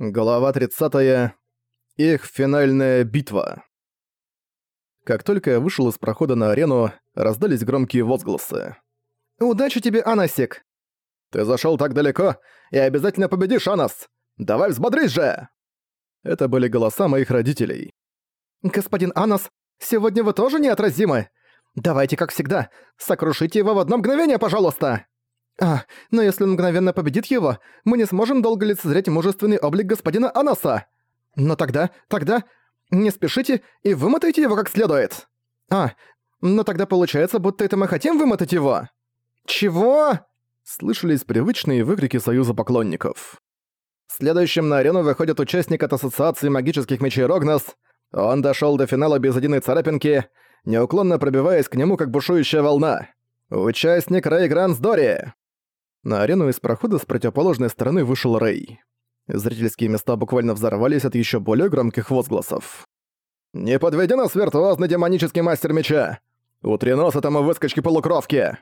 Глава 30. Их финальная битва. Как только я вышел из прохода на арену, раздались громкие возгласы. «Удачи тебе, Анасик!» «Ты зашёл так далеко и обязательно победишь, Анас! Давай взбодрись же!» Это были голоса моих родителей. «Господин Анас, сегодня вы тоже неотразимы! Давайте, как всегда, сокрушите его в одно мгновение, пожалуйста!» «А, но если он мгновенно победит его, мы не сможем долго лицезреть мужественный облик господина Анаса. Но тогда, тогда, не спешите и вымотайте его как следует. А, но тогда получается, будто это мы хотим вымотать его». «Чего?» Слышались привычные выкрики Союза поклонников. Следующим на арену выходит участник от Ассоциации магических мечей Рогнос. Он дошёл до финала без единой царапинки, неуклонно пробиваясь к нему как бушующая волна. Участник Рэй Грансдори. На арену из прохода с противоположной стороны вышел Рэй. Зрительские места буквально взорвались от еще более громких возгласов. «Не подведи нас, виртуозный демонический мастер меча! Утри нос этому выскочке-полукровке!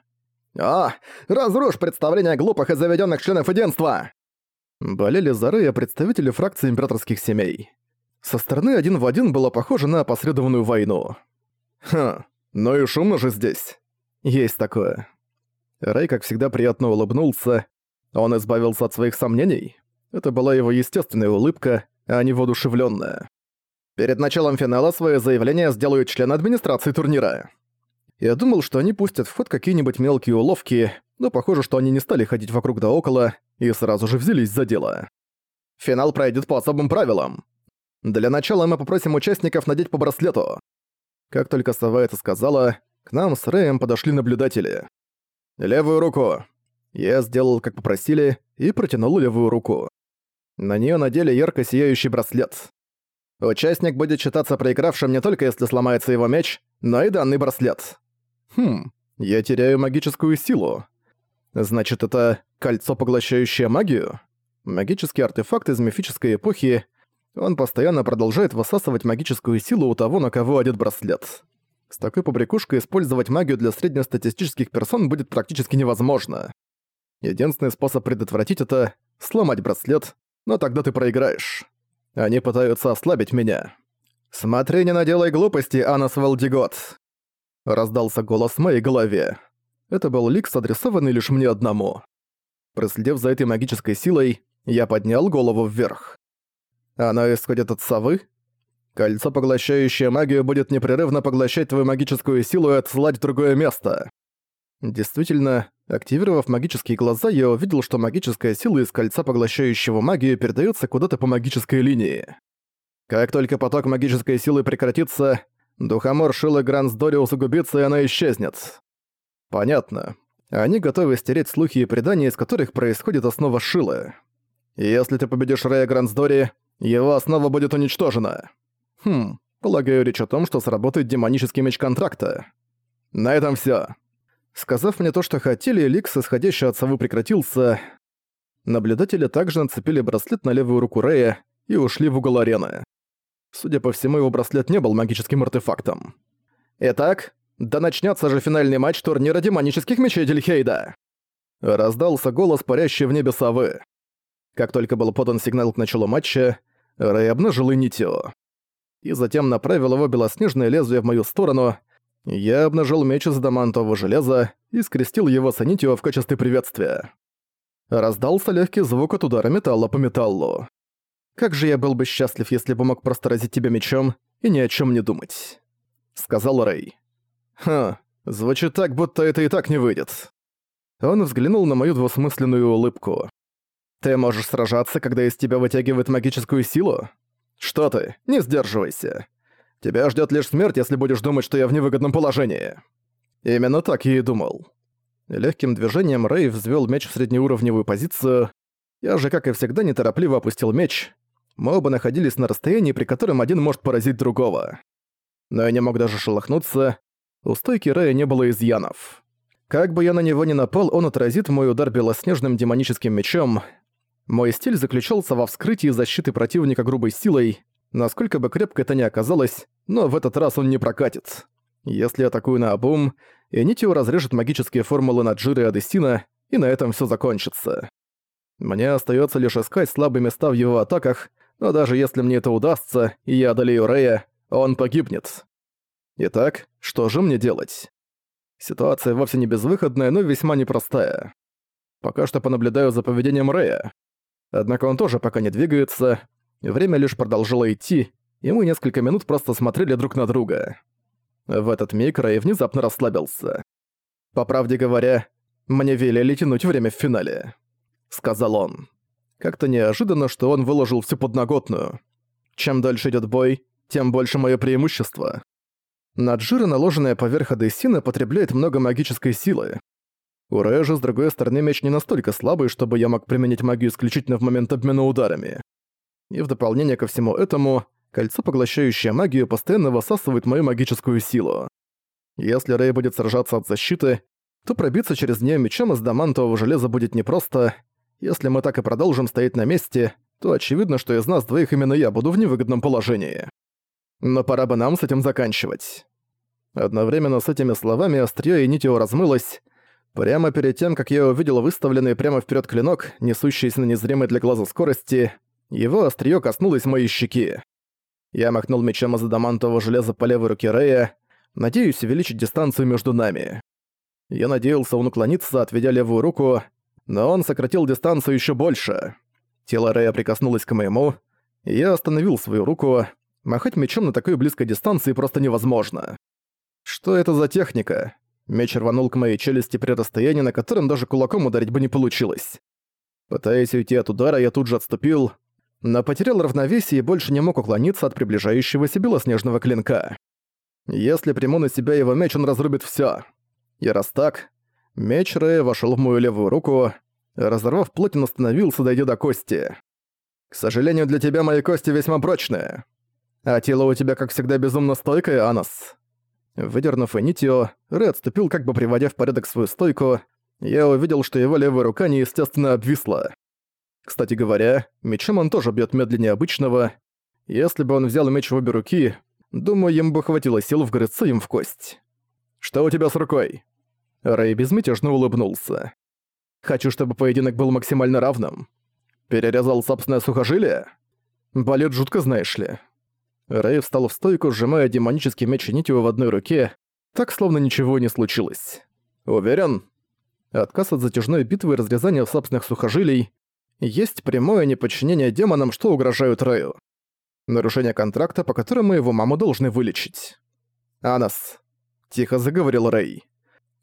А, разрушь представление глупых и заведенных членов единства!» Болели за Рэя представители фракции императорских семей. Со стороны один в один было похоже на опосредованную войну. «Хм, ну и шумно же здесь!» «Есть такое. Рэй, как всегда, приятно улыбнулся. Он избавился от своих сомнений. Это была его естественная улыбка, а не воодушевлённая. Перед началом финала свое заявление сделают члены администрации турнира. Я думал, что они пустят в ход какие-нибудь мелкие уловки, но похоже, что они не стали ходить вокруг да около и сразу же взялись за дело. Финал пройдет по особым правилам. Для начала мы попросим участников надеть по браслету. Как только сова это сказала, к нам с Рэем подошли наблюдатели. «Левую руку!» Я сделал, как попросили, и протянул левую руку. На нее надели ярко сияющий браслет. Участник будет считаться проигравшим не только если сломается его меч, но и данный браслет. Хм, я теряю магическую силу. Значит, это кольцо, поглощающее магию? Магический артефакт из мифической эпохи. Он постоянно продолжает высасывать магическую силу у того, на кого одет браслет. С такой побрякушкой использовать магию для среднестатистических персон будет практически невозможно. Единственный способ предотвратить это — сломать браслет, но тогда ты проиграешь. Они пытаются ослабить меня. «Смотри, не наделай глупости, Анас Валдигот!» Раздался голос в моей голове. Это был лик, адресованный лишь мне одному. Проследив за этой магической силой, я поднял голову вверх. Она исходит от совы? Кольцо, поглощающее магию, будет непрерывно поглощать твою магическую силу и отсылать в другое место. Действительно, активировав магические глаза, я увидел, что магическая сила из кольца, поглощающего магию, передается куда-то по магической линии. Как только поток магической силы прекратится, Духомор Шилы Грансдори усугубится, и она исчезнет. Понятно. Они готовы стереть слухи и предания, из которых происходит основа Шилы. если ты победишь Рэя Грансдори, его основа будет уничтожена. Хм, полагаю, речь о том, что сработает демонический меч контракта. На этом всё. Сказав мне то, что хотели, Ликс, исходящий от совы, прекратился. Наблюдатели также нацепили браслет на левую руку Рэя и ушли в угол арены. Судя по всему, его браслет не был магическим артефактом. Итак, да начнется же финальный матч турнира демонических мечей Дельхейда. Раздался голос, парящий в небе совы. Как только был подан сигнал к началу матча, Рэй обнажил Инитио и затем направил его белоснежное лезвие в мою сторону. Я обнажил меч из адамантового железа и скрестил его с Анитио в качестве приветствия. Раздался легкий звук от удара металла по металлу. «Как же я был бы счастлив, если бы мог просто разить тебя мечом и ни о чем не думать», — сказал Рэй. «Ха, звучит так, будто это и так не выйдет». Он взглянул на мою двусмысленную улыбку. «Ты можешь сражаться, когда из тебя вытягивает магическую силу? «Что ты? Не сдерживайся. Тебя ждет лишь смерть, если будешь думать, что я в невыгодном положении». Именно так я и думал. Легким движением Рэй взвел меч в среднеуровневую позицию. Я же, как и всегда, неторопливо опустил меч. Мы оба находились на расстоянии, при котором один может поразить другого. Но я не мог даже шелохнуться. У стойки Рэя не было изъянов. Как бы я на него ни напал, он отразит мой удар белоснежным демоническим мечом, мой стиль заключался во вскрытии защиты противника грубой силой, насколько бы крепко это ни оказалось, но в этот раз он не прокатит. Если атакую на обум, Энитио разрежет магические формулы Наджира и Адесина, и на этом все закончится. Мне остается лишь искать слабые места в его атаках, но даже если мне это удастся, и я одолею Рэя, он погибнет. Итак, что же мне делать? Ситуация вовсе не безвыходная, но весьма непростая. Пока что понаблюдаю за поведением Рэя. Однако он тоже пока не двигается, время лишь продолжало идти, и мы несколько минут просто смотрели друг на друга. В этот миг Рэй внезапно расслабился. По правде говоря, мне велели тянуть время в финале. Сказал он. Как-то неожиданно, что он выложил всю подноготную. Чем дальше идет бой, тем больше мое преимущество. Наджира, наложенная поверх Адессина, потребляет много магической силы. У Рэя же, с другой стороны, меч не настолько слабый, чтобы я мог применить магию исключительно в момент обмена ударами. И в дополнение ко всему этому, кольцо, поглощающее магию, постоянно высасывает мою магическую силу. Если Рэй будет сражаться от защиты, то пробиться через нее мечом из дамантового железа будет непросто. Если мы так и продолжим стоять на месте, то очевидно, что из нас двоих именно я буду в невыгодном положении. Но пора бы нам с этим заканчивать. Одновременно с этими словами острие и нитью размылось. Прямо перед тем, как я увидел выставленный прямо вперед клинок, несущийся на незримой для глаза скорости, его острие коснулось моей щеки. Я махнул мечом из адамантового железа по левой руке Рея, надеюсь увеличить дистанцию между нами. Я надеялся он уклониться, отведя левую руку, но он сократил дистанцию еще больше. Тело Рея прикоснулось к моему, и я остановил свою руку, Махать мечом на такой близкой дистанции просто невозможно. Что это за техника? Меч рванул к моей челюсти при расстоянии, на котором даже кулаком ударить бы не получилось. Пытаясь уйти от удара, я тут же отступил, но потерял равновесие и больше не мог уклониться от приближающегося белоснежного клинка. Если приму на себя его меч, он разрубит всё. И раз так, меч Рэя вошёл в мою левую руку, разорвав плоть, он остановился, дойдя до кости. «К сожалению, для тебя мои кости весьма прочные. А тело у тебя, как всегда, безумно стойкое, Анас». Выдернув Энитио, Рэй отступил, как бы приводя в порядок свою стойку. Я увидел, что его левая рука неестественно обвисла. Кстати говоря, мечом он тоже бьет медленнее обычного. Если бы он взял меч в обе руки, думаю, ему бы хватило сил вгрыться им в кость. «Что у тебя с рукой?» Рэй безмятежно улыбнулся. «Хочу, чтобы поединок был максимально равным. Перерезал собственное сухожилие? Болит жутко, знаешь ли. Рэй встал в стойку, сжимая демонический меч Нитио в одной руке, так словно ничего не случилось. «Уверен?» Отказ от затяжной битвы и разрезания собственных сухожилий есть прямое неподчинение демонам, что угрожают Рэю. Нарушение контракта, по которому его маму должны вылечить. «Анас», — тихо заговорил Рэй.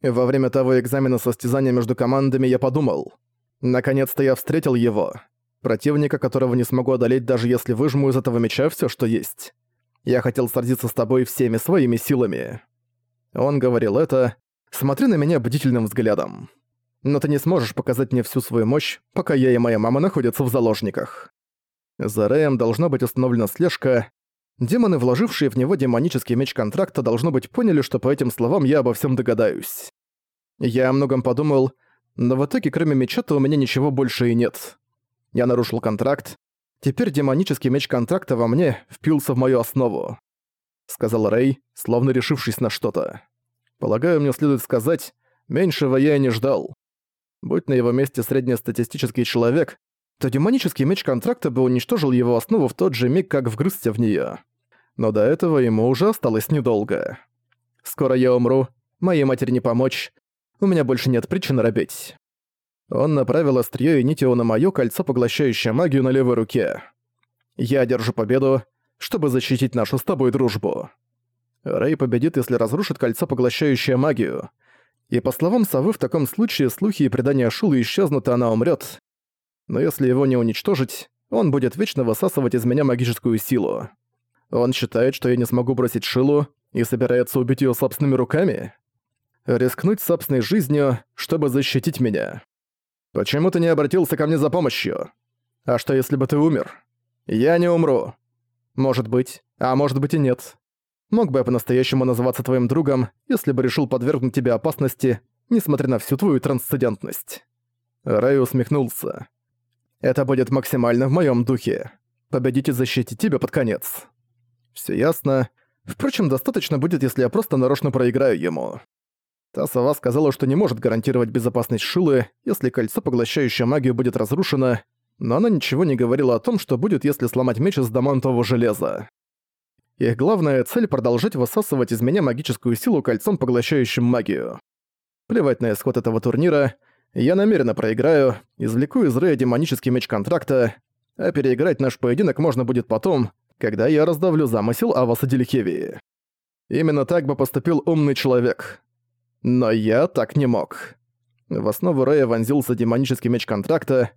«Во время того экзамена состязания между командами я подумал. Наконец-то я встретил его. Противника, которого не смогу одолеть, даже если выжму из этого меча все, что есть. Я хотел сразиться с тобой всеми своими силами. Он говорил это, смотря на меня бдительным взглядом. Но ты не сможешь показать мне всю свою мощь, пока я и моя мама находятся в заложниках. За Рэем должна быть установлена слежка. Демоны, вложившие в него демонический меч контракта, должно быть поняли, что по этим словам я обо всем догадаюсь. Я о многом подумал, но в итоге кроме меча-то у меня ничего больше и нет. Я нарушил контракт. Теперь демонический меч контракта во мне впился в мою основу. Сказал Рэй, словно решившись на что-то. Полагаю, мне следует сказать, меньшего я и не ждал. Будь на его месте среднестатистический человек, то демонический меч контракта бы уничтожил его основу в тот же миг, как вгрызся в неё. Но до этого ему уже осталось недолго. Скоро я умру, моей матери не помочь, у меня больше нет причин робеть. Он направил острие и нитио на моё кольцо, поглощающее магию на левой руке. «Я одержу победу, чтобы защитить нашу с тобой дружбу». Рэй победит, если разрушит кольцо, поглощающее магию. И по словам совы, в таком случае слухи и предания Шулы исчезнут, и она умрет. Но если его не уничтожить, он будет вечно высасывать из меня магическую силу. Он считает, что я не смогу бросить Шилу и собирается убить ее собственными руками? Рискнуть собственной жизнью, чтобы защитить меня. Почему ты не обратился ко мне за помощью? А что, если бы ты умер? Я не умру. Может быть, а может быть и нет. Мог бы я по-настоящему называться твоим другом, если бы решил подвергнуть тебя опасности, несмотря на всю твою трансцендентность. Рэй усмехнулся. Это будет максимально в моем духе. Победить и защитить тебя под конец. Все ясно. Впрочем, достаточно будет, если я просто нарочно проиграю ему. Та сова сказала, что не может гарантировать безопасность Шилы, если кольцо, поглощающее магию, будет разрушено, но она ничего не говорила о том, что будет, если сломать меч из дамантового железа. Их главная цель — продолжать высасывать из меня магическую силу кольцом, поглощающим магию. Плевать на исход этого турнира, я намеренно проиграю, извлеку из Рэя демонический меч контракта, а переиграть наш поединок можно будет потом, когда я раздавлю замысел Аваса Делихевии. Именно так бы поступил умный человек. Но я так не мог. В основу Рэя вонзился демонический меч контракта,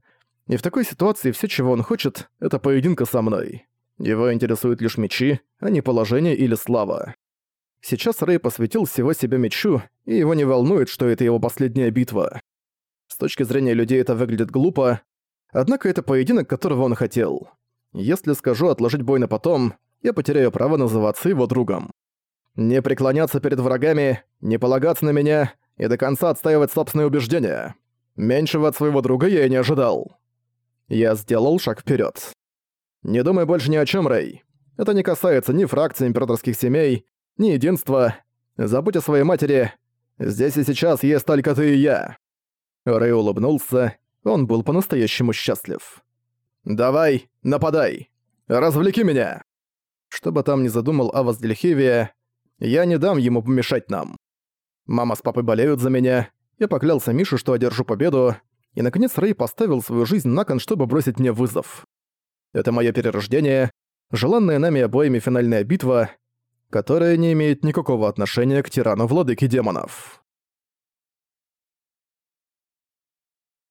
и в такой ситуации все, чего он хочет, это поединка со мной. Его интересуют лишь мечи, а не положение или слава. Сейчас Рэй посвятил всего себя мечу, и его не волнует, что это его последняя битва. С точки зрения людей это выглядит глупо, однако это поединок, которого он хотел. Если скажу отложить бой на потом, я потеряю право называться его другом. Не преклоняться перед врагами, не полагаться на меня и до конца отстаивать собственные убеждения. Меньшего от своего друга я и не ожидал. Я сделал шаг вперед. Не думай больше ни о чем, Рэй. Это не касается ни фракций императорских семей, ни единства. Забудь о своей матери. Здесь и сейчас есть только ты и я. Рэй улыбнулся. Он был по-настоящему счастлив. «Давай, нападай! Развлеки меня!» Что бы там ни задумал Авас Дельхевия, я не дам ему помешать нам. Мама с папой болеют за меня. Я поклялся Мише, что одержу победу. И, наконец, Рэй поставил свою жизнь на кон, чтобы бросить мне вызов. Это мое перерождение, желанная нами обоими финальная битва, которая не имеет никакого отношения к тирану владыки демонов.